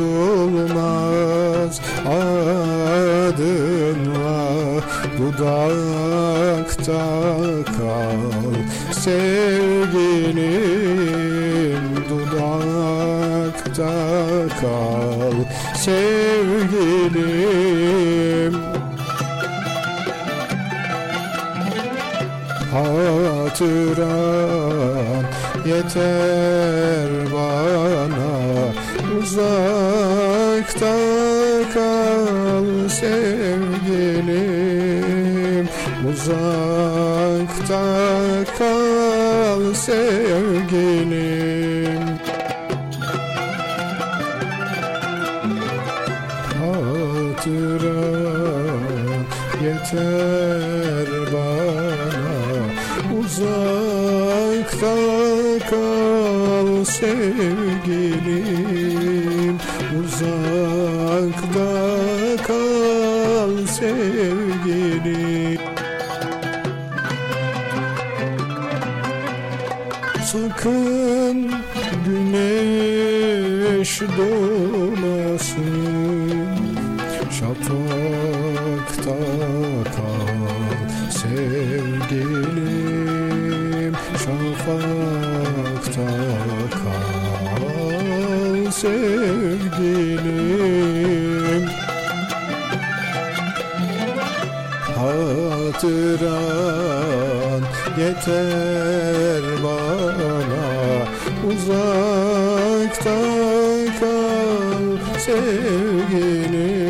unutulmaz. Adınla dudakta kal. Sevgilim dudakta kal. Sevgilim. Hatıran yeter bana uzakta kal sevgilim. Uzakta kal sevgilim. Hatıran yeter bana. Uzakta kal sevgilim uzakta kal sevgilim Sakın güneş doğmasın. Şafakta kal sevgilim. Şafakta sevgilim. Hatıran yeter bana. Uzakta kal sevgilim